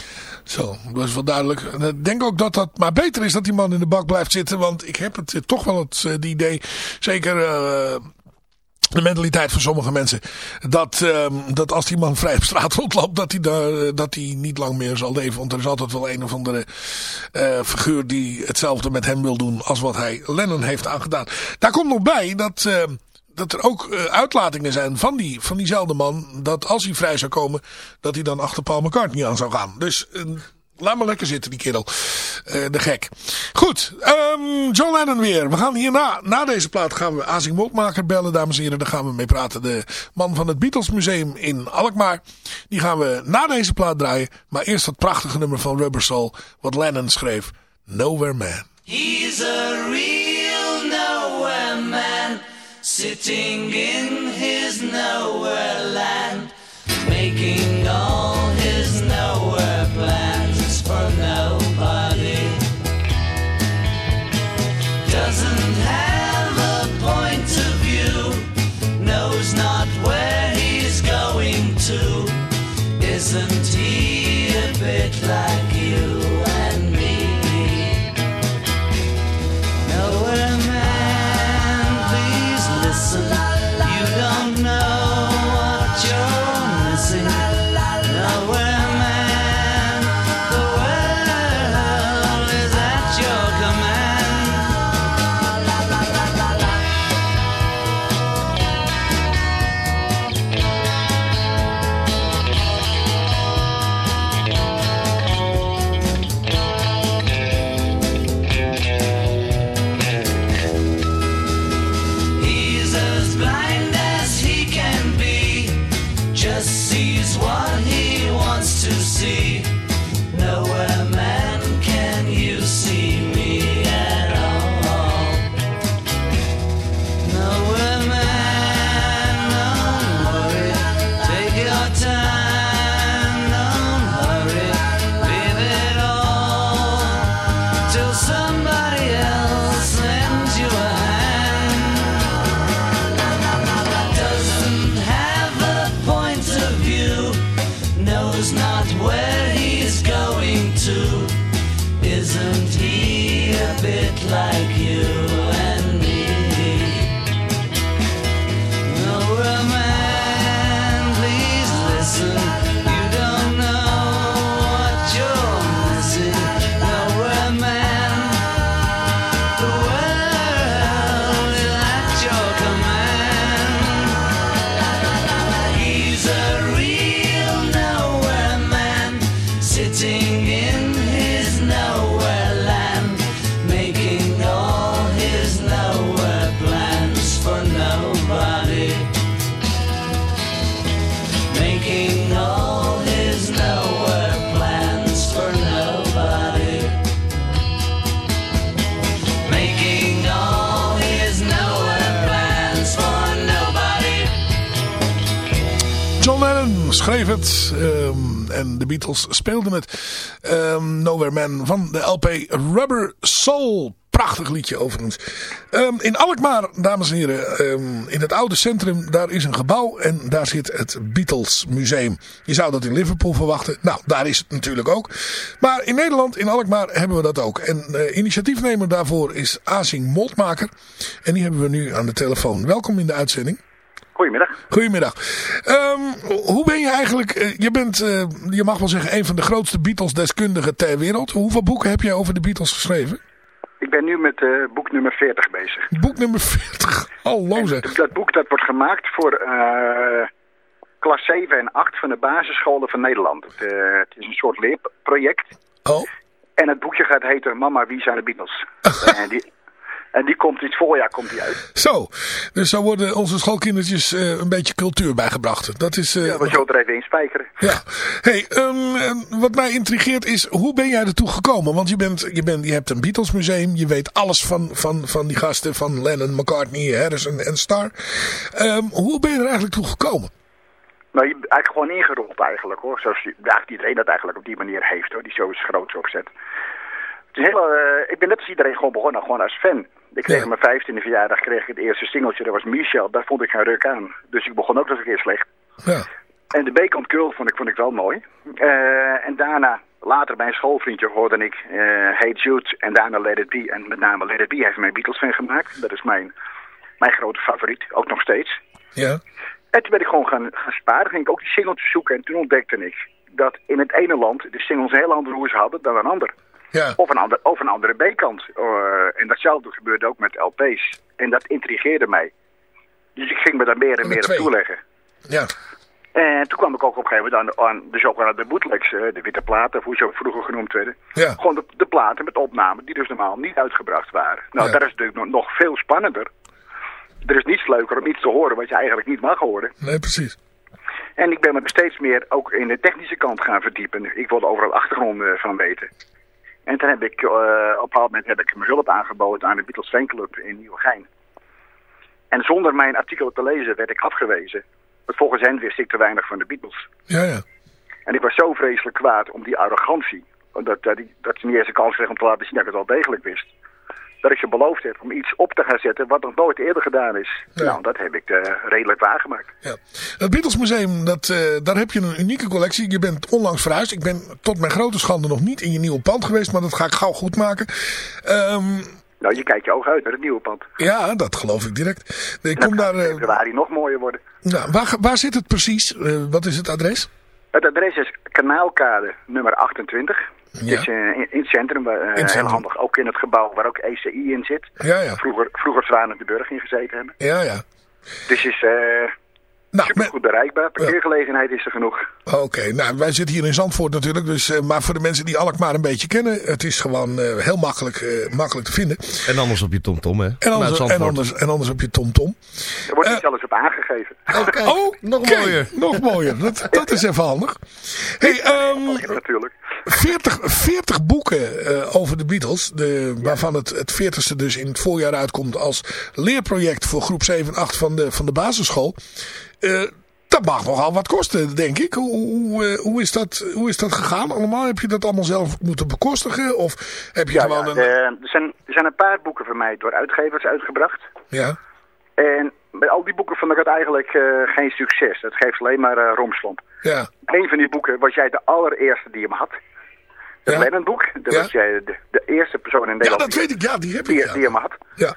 Zo, dat is wel duidelijk. ik denk ook dat dat maar beter is dat die man in de bak blijft zitten. Want ik heb het toch wel het, uh, idee, zeker de mentaliteit van sommige mensen. Dat, uh, dat als die man vrij op straat rondloopt, dat hij, daar, dat hij niet lang meer zal leven. Want er is altijd wel een of andere figuur die hetzelfde met hem wil doen als wat hij Lennon heeft aangedaan. Daar komt nog bij dat dat er ook uh, uitlatingen zijn van, die, van diezelfde man. Dat als hij vrij zou komen, dat hij dan achter Paul McCartney aan zou gaan. Dus uh, laat maar lekker zitten, die kerel. Uh, de gek. Goed, um, John Lennon weer. We gaan hierna, na deze plaat gaan we Azing bellen, dames en heren. Daar gaan we mee praten. De man van het Beatles Museum in Alkmaar. Die gaan we na deze plaat draaien. Maar eerst dat prachtige nummer van Rubber Soul, wat Lennon schreef. Nowhere Man. He's a real. Sitting in his nowhere Um, en de Beatles speelden het. Um, Nowhere Man van de LP Rubber Soul. Prachtig liedje overigens. Um, in Alkmaar, dames en heren, in het oude centrum, daar is een gebouw en daar zit het Beatles Museum. Je zou dat in Liverpool verwachten. Nou, daar is het natuurlijk ook. Maar in Nederland, in Alkmaar, hebben we dat ook. En uh, initiatiefnemer daarvoor is Azing Moltmaker. En die hebben we nu aan de telefoon. Welkom in de uitzending. Goedemiddag. Goedemiddag. Um, hoe ben je eigenlijk, uh, je bent, uh, je mag wel zeggen, een van de grootste Beatles-deskundigen ter wereld. Hoeveel boeken heb jij over de Beatles geschreven? Ik ben nu met uh, boek nummer 40 bezig. Boek nummer 40? Hallo zeg. Dat boek dat wordt gemaakt voor klas 7 en 8 van de basisscholen van Nederland. Het, het is een soort leerproject. Oh. En het boekje gaat heten Mama, wie zijn de Beatles? en die, en die komt dit voorjaar komt die uit. Zo, dus zo worden onze schoolkindertjes uh, een beetje cultuur bijgebracht. Dat is... Uh, ja, we zullen er even in spijkeren. Ja. hey, um, wat mij intrigeert is, hoe ben jij ertoe gekomen? Want je, bent, je, bent, je hebt een Beatles museum, je weet alles van, van, van die gasten, van Lennon, McCartney, Harrison en Starr. Um, hoe ben je er eigenlijk toe gekomen? Nou, je eigenlijk gewoon ingerold eigenlijk hoor. Zoals eigenlijk iedereen dat eigenlijk op die manier heeft hoor, die zo is groot opzet. Het is heel, uh, ik ben net als iedereen gewoon begonnen, gewoon als fan. Ik kreeg ja. mijn vijftiende verjaardag kreeg ik het eerste singeltje, dat was Michel. Daar vond ik geen ruk aan. Dus ik begon ook nog een keer slecht. Ja. En de B-kant Curl vond ik, vond ik wel mooi. Uh, en daarna, later bij een schoolvriendje hoorde ik uh, Hey Jude en daarna Let It Be. En met name Let It Be heeft mij Beatles fan gemaakt. Dat is mijn, mijn grote favoriet, ook nog steeds. Ja. En toen ben ik gewoon gaan, gaan sparen, ging ik ook die singeltjes zoeken. En toen ontdekte ik dat in het ene land de singles een heel andere hoes hadden dan een ander. Ja. Of, een ander, of een andere B-kant. Uh, en datzelfde gebeurde ook met LP's. En dat intrigeerde mij. Dus ik ging me daar meer en meer op toeleggen. Ja. En toen kwam ik ook op een gegeven moment aan, aan de zogenaamde bootlegs, de witte platen, hoe ze ook vroeger genoemd werden. Ja. Gewoon de, de, platen met opnamen die dus normaal niet uitgebracht waren. Nou, Ja. dat is natuurlijk nog, nog veel spannender. Er is niets leuker om iets te horen wat je eigenlijk niet mag horen. Nee, precies. En ik ben me steeds meer ook in de technische kant gaan verdiepen. Ik wilde overal achtergronden van weten. En toen heb ik, uh, op een bepaald moment heb ik mijn hulp aangeboden aan de Beatles fanclub in Nieuwegein. En zonder mijn artikel te lezen werd ik afgewezen. Want volgens hen wist ik te weinig van de Beatles. Ja, ja. En ik was zo vreselijk kwaad om die arrogantie. Dat, dat, dat ze niet eens een kans kregen om te laten zien dat ik het wel degelijk wist. Dat ik ze beloofd heb om iets op te gaan zetten wat nog nooit eerder gedaan is. Ja. Nou, dat heb ik uh, redelijk waargemaakt. Ja. Het Beatles Museum, dat, uh, daar heb je een unieke collectie. Je bent onlangs verhuisd. Ik ben tot mijn grote schande nog niet in je nieuwe pand geweest, maar dat ga ik gauw goed maken. Um, nou, je kijkt je ogen uit naar het nieuwe pand. Ja, dat geloof ik direct. Ik dat kom daar. Uh, februari nog mooier worden. Nou, waar, waar zit het precies? wat is het adres? Het adres is Kanaalkade nummer 28. Ja. Dus uh, in, in, het centrum, uh, in het centrum. heel handig. Ook in het gebouw waar ook ECI in zit. Ja, ja. Vroeger, vroeger Zwanen de Burg in gezeten hebben. Ja, ja. Dus is uh, nou, super goed bereikbaar. Parkeergelegenheid is er genoeg. Oké, okay. nou wij zitten hier in Zandvoort natuurlijk. Dus, uh, maar voor de mensen die Alkmaar een beetje kennen. Het is gewoon heel makkelijk, makkelijk te vinden. En anders op je tomtom hè? En anders, en anders, en anders op je tomtom. Er wordt niet zelfs op aangegeven. Okay. Oh, nog mooier. nog mooier. Dat, dat is even handig. Hey, um, natuurlijk. 40, 40 boeken uh, over de Beatles. De, waarvan het, het 40ste dus in het voorjaar uitkomt als leerproject voor groep 7 en 8 van de, van de basisschool. Uh, dat mag nogal wat kosten, denk ik. Hoe, hoe, uh, hoe, is dat, hoe is dat gegaan allemaal? Heb je dat allemaal zelf moeten bekostigen? Of heb je ja, gewoon ja, een... de, er, zijn, er zijn een paar boeken van mij door uitgevers uitgebracht. Ja. En bij al die boeken vond ik het eigenlijk uh, geen succes. Het geeft alleen maar uh, romslomp. Ja. Een van die boeken was jij de allereerste die hem had. Het ja. Lennon-boek. Dat ja. was jij de, de, eerste persoon in Nederland ja, dat weet ik. Ja, die heb die, ik. Ja. Die hem had. Ja.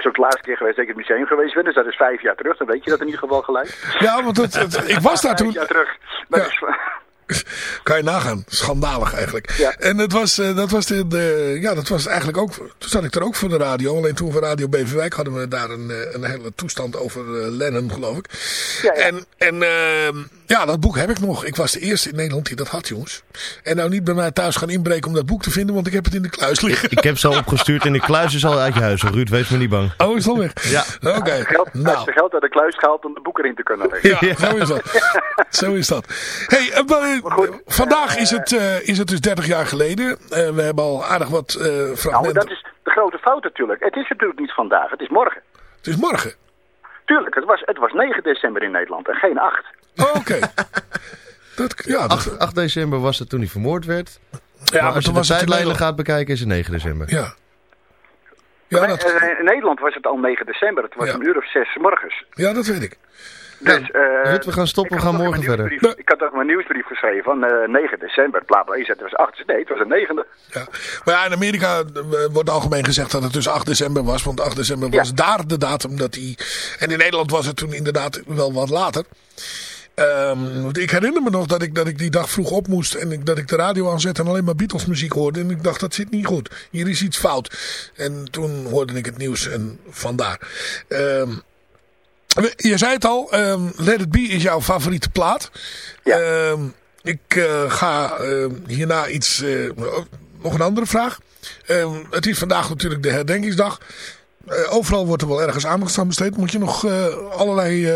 Is ook de laatste keer geweest dat ik in het museum geweest ben. Dus dat is vijf jaar terug. Dan weet je dat in ieder geval gelijk. Ja, want het, het, ik was daar toen. Vijf jaar terug. Dat Ja. is, Kan je nagaan. Schandalig eigenlijk. Ja. En het was, uh, dat was de, de, ja, dat was eigenlijk ook, toen zat ik er ook voor de radio. Alleen toen voor Radio Beverwijk hadden we daar een, uh, een hele toestand over uh, Lennon, geloof ik. Ja, ja. En, en ehm, ja, dat boek heb ik nog. Ik was de eerste in Nederland die dat had, jongens. En nou niet bij mij thuis gaan inbreken om dat boek te vinden, want ik heb het in de kluis liggen. Ik heb ze al opgestuurd en de kluis is al uit je huis. Ruud, wees me niet bang. Oh, is al weg? Ja. Oké. okay. geld, nou. Hij geld uit de kluis gehaald om de boek erin te kunnen leggen. Ja, zo is dat. zo is dat. Hey, goed, vandaag is het, uh, is het dus 30 jaar geleden. Uh, we hebben al aardig wat fragmenten. Nou, dat is de grote fout natuurlijk. Het is natuurlijk niet vandaag, het is morgen. Het is morgen. Tuurlijk, het was, het was 9 december in Nederland en geen 8. Oké. dat, ja, dat, 8, 8 december was het toen hij vermoord werd. Ja, maar als je toen de was het in tijdlijnen gaat bekijken is het 9 december. Ja. Maar, dat- eh, in Nederland was het al 9 december. Het was Ja. een uur of zes 's morgens. ja, dat weet ik. Dus, eh, we gaan stoppen, we gaan morgen verder. Ik had ook mijn nieuwsbrief geschreven van eh 9 december. Bla bla. Het was 8. Nee, het was de 9e. Ja. Maar ja, in Amerika eh, wordt algemeen gezegd dat het dus 8 december was. Want 8 december was daar de datum dat hij... En in Nederland was het toen inderdaad wel wat later. Want ik herinner me nog dat ik, dat ik die dag vroeg op moest. En ik, dat ik de radio aanzette en alleen maar Beatles muziek hoorde. En ik dacht, dat zit niet goed. Hier is iets fout. En toen hoorde ik het nieuws en vandaar. Ehm, je zei het al, ehm, Let It Be is jouw favoriete plaat. Ehm, ik eh, ga ehm, hierna iets, eh, nog een andere vraag. Het is vandaag natuurlijk de herdenkingsdag. Eh, overal wordt er wel ergens aandacht aan besteed. Moet je nog allerlei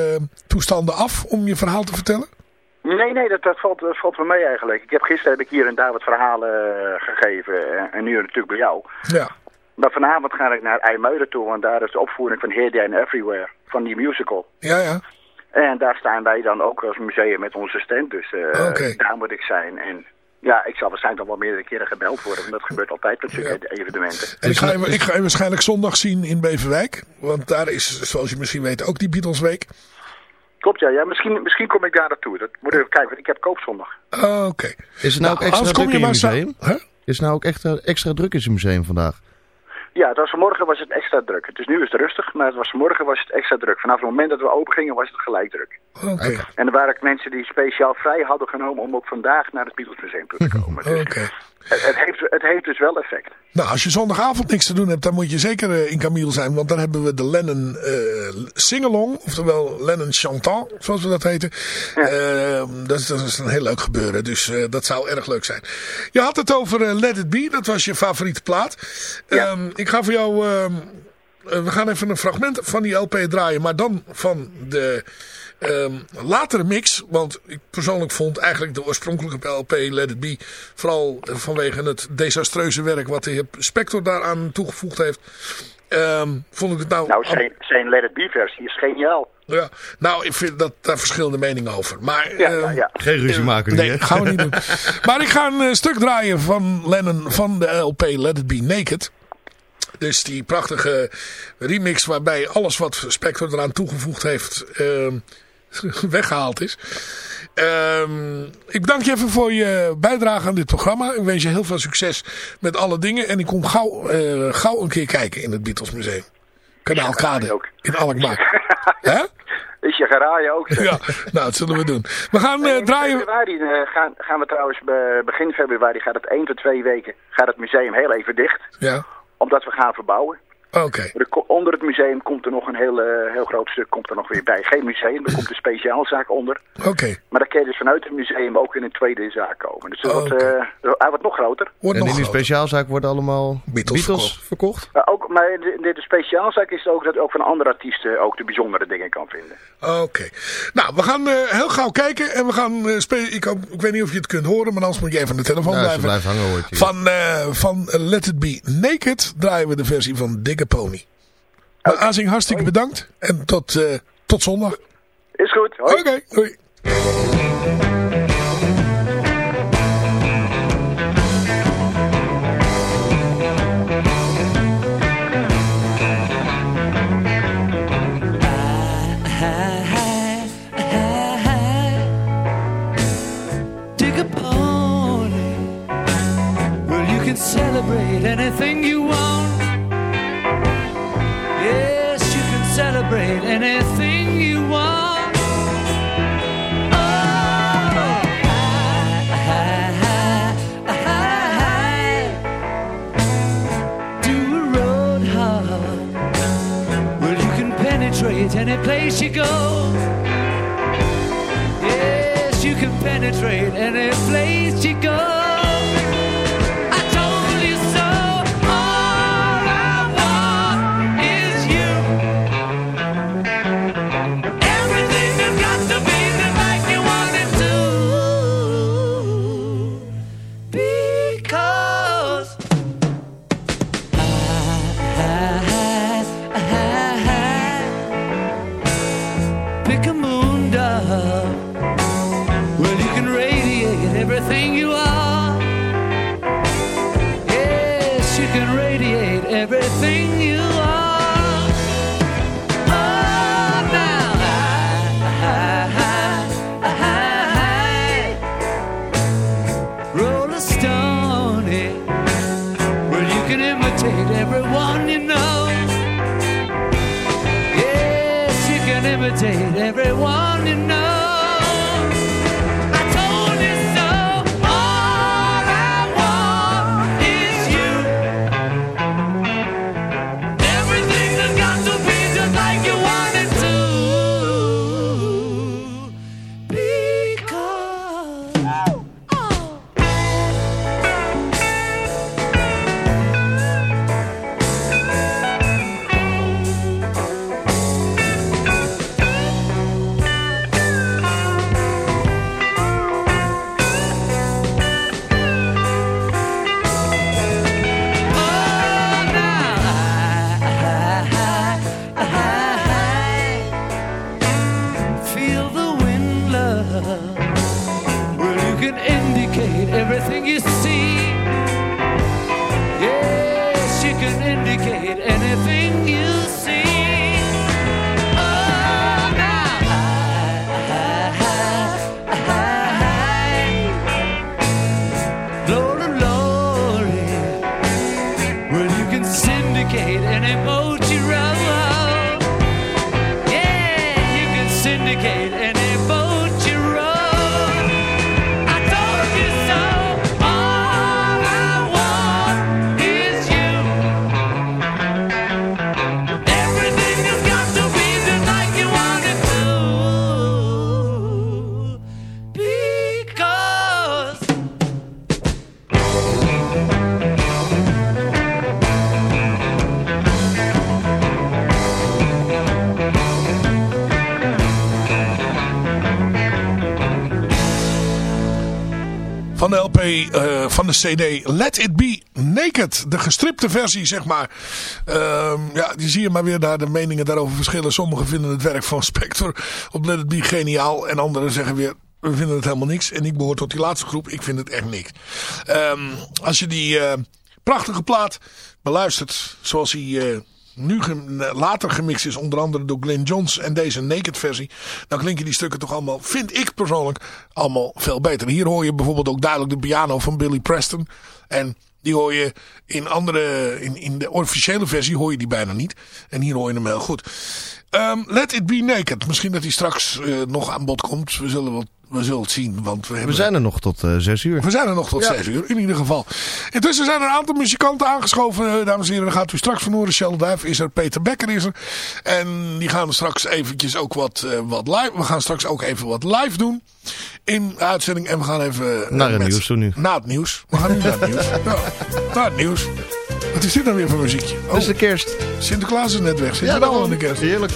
toestanden af om je verhaal te vertellen? Nee, nee, dat, dat valt, dat valt wel mee eigenlijk. Ik heb, gisteren heb ik hier en daar wat verhalen gegeven. En, en nu natuurlijk bij jou. Ja. Maar vanavond ga ik naar IJmuiden toe. Want daar is de opvoering van Here, There and Everywhere. Van die musical. Ja, ja. En daar staan wij dan ook als museum met onze stand. Dus eh, Oké. daar moet ik zijn. En ja, ik zal waarschijnlijk nog wel meerdere keren gebeld worden. Want dat gebeurt altijd met zulke evenementen. En ik ga, je, ik ga je waarschijnlijk zondag zien in Beverwijk. Want daar is, zoals je misschien weet, ook die Beatlesweek. Klopt, ja. ja misschien, misschien kom ik daar naartoe. Dat moet ik even kijken, want ik heb koopzondag. Oh, Oké. Is het nou, Nou, ook extra anders kom druk in sa- museum? Is het nou ook extra, extra druk in zijn museum vandaag? Ja, het was vanmorgen was het extra druk. Dus nu is het rustig, maar het was vanmorgen was het extra druk. Vanaf het moment dat we open gingen was het gelijk druk. Oké. En er waren ook mensen die speciaal vrij hadden genomen om ook vandaag naar het Beatles Museum toe te komen. Dus Oké. Het, het, heeft, het heeft dus wel effect. Nou, als je zondagavond niks te doen hebt, dan moet je zeker eh, in Camille zijn. Want dan hebben we de Lennon eh Singalong, oftewel Lennon Chantant, zoals we dat heten. Eh, dat, is, dat is een heel leuk gebeuren, dus eh, dat zou erg leuk zijn. Je had het over Let It Be, dat was je favoriete plaat. Ehm, ik ga voor jou... ehm, eh, we gaan even een fragment van die LP draaien, maar dan van de ehm, latere mix. Want ik persoonlijk vond eigenlijk de oorspronkelijke LP Let It Be, vooral vanwege het desastreuze werk wat de heer Spector daaraan toegevoegd heeft, ehm, vond ik het nou... Nou, zijn, zijn Let It Be versie is geniaal. Ja, nou, ik vind dat daar verschillende meningen over. Maar, Ja, ehm, ja, ja. Geen ruzie maken nu, Nee, hè? gaan we niet doen. Maar ik ga een eh, stuk draaien van Lennon van de LP Let It Be Naked. Dus die prachtige remix waarbij alles wat Spector eraan toegevoegd heeft ehm, weggehaald is. Ehm, ik bedank je even voor je bijdrage aan dit programma. Ik wens je heel veel succes met alle dingen. En ik kom gauw, eh, gauw een keer kijken in het Beatles Museum. Kanaal Kade in Alkmaar. Hè? Is je garage ook? zeg. Ja, nou, dat zullen we doen. We gaan eh, In draaien... februari eh, gaan, gaan we trouwens, be- begin februari gaat het één tot twee weken, gaat het museum heel even dicht. Ja, Omdat we gaan verbouwen. Oké. Er onder het museum komt er nog een heel, eh, heel groot stuk komt er nog weer bij. Geen museum, er komt een speciaalzaak onder. Oké. Maar dan kun je dus vanuit het museum ook in een tweede zaak komen. Dus het wordt, eh, hij wordt nog groter. Wordt en nog in die speciaalzaak worden allemaal Beatles Beatles, verkocht? Maar, ook, maar de, de, de speciaalzaak is ook dat ook van andere artiesten ook de bijzondere dingen kan vinden. Oké. Nou, we gaan eh, heel gauw kijken. En we gaan eh, spelen. Ik, ik weet niet of je het kunt horen, maar anders moet je even aan de telefoon je blijven. blijft hangen hoort je. Van, eh, van Let It Be Naked draaien we de versie van Dikke Pony. Azing, hartstikke bedankt. En tot, eh, tot zondag. Is goed. Oké, doei. Dig a pony. Well, you can celebrate anything any place you go. Yes, you can penetrate any place you go. Oh. Van de CD Let It Be Naked. De gestripte versie, zeg maar. Ehm, ja, die zie je maar weer daar de meningen daarover verschillen. Sommigen vinden het werk van Spector op Let It Be geniaal. En anderen zeggen weer, we vinden het helemaal niks. En ik behoor tot die laatste groep, ik vind het echt niks. Ehm, als je die eh, prachtige plaat beluistert, zoals hij... eh, nu gem- later gemixt is, onder andere door Glenn Johns en deze naked versie, dan klinken die stukken toch allemaal, vind ik persoonlijk, allemaal veel beter. Hier hoor je bijvoorbeeld ook duidelijk de piano van Billy Preston. En die hoor je in andere, in, in de officiële versie hoor je die bijna niet. En hier hoor je hem heel goed. Ehm, Let It Be Naked. Misschien dat hij straks eh, nog aan bod komt. We zullen, wel, we zullen het zien. Want we, We hebben... zijn er nog tot eh, zes uur. We zijn er nog tot Ja. 6 uur, in ieder geval. Intussen zijn er een aantal muzikanten aangeschoven, eh, dames en heren. Dan gaat u straks van horen. Shell Duif is er, Peter Becker is er. En die gaan straks eventjes ook wat, eh, wat live... We gaan straks ook even wat live doen in de uitzending. En we gaan even... Naar het met- nieuws toe nu. Na het nieuws. We gaan nu naar het nieuws. Ja, naar het nieuws. Wat is dit nou weer voor muziekje? Oh, Het is de kerst. Sinterklaas is net weg. Zit Ja, daarom. in de kerst? Heerlijk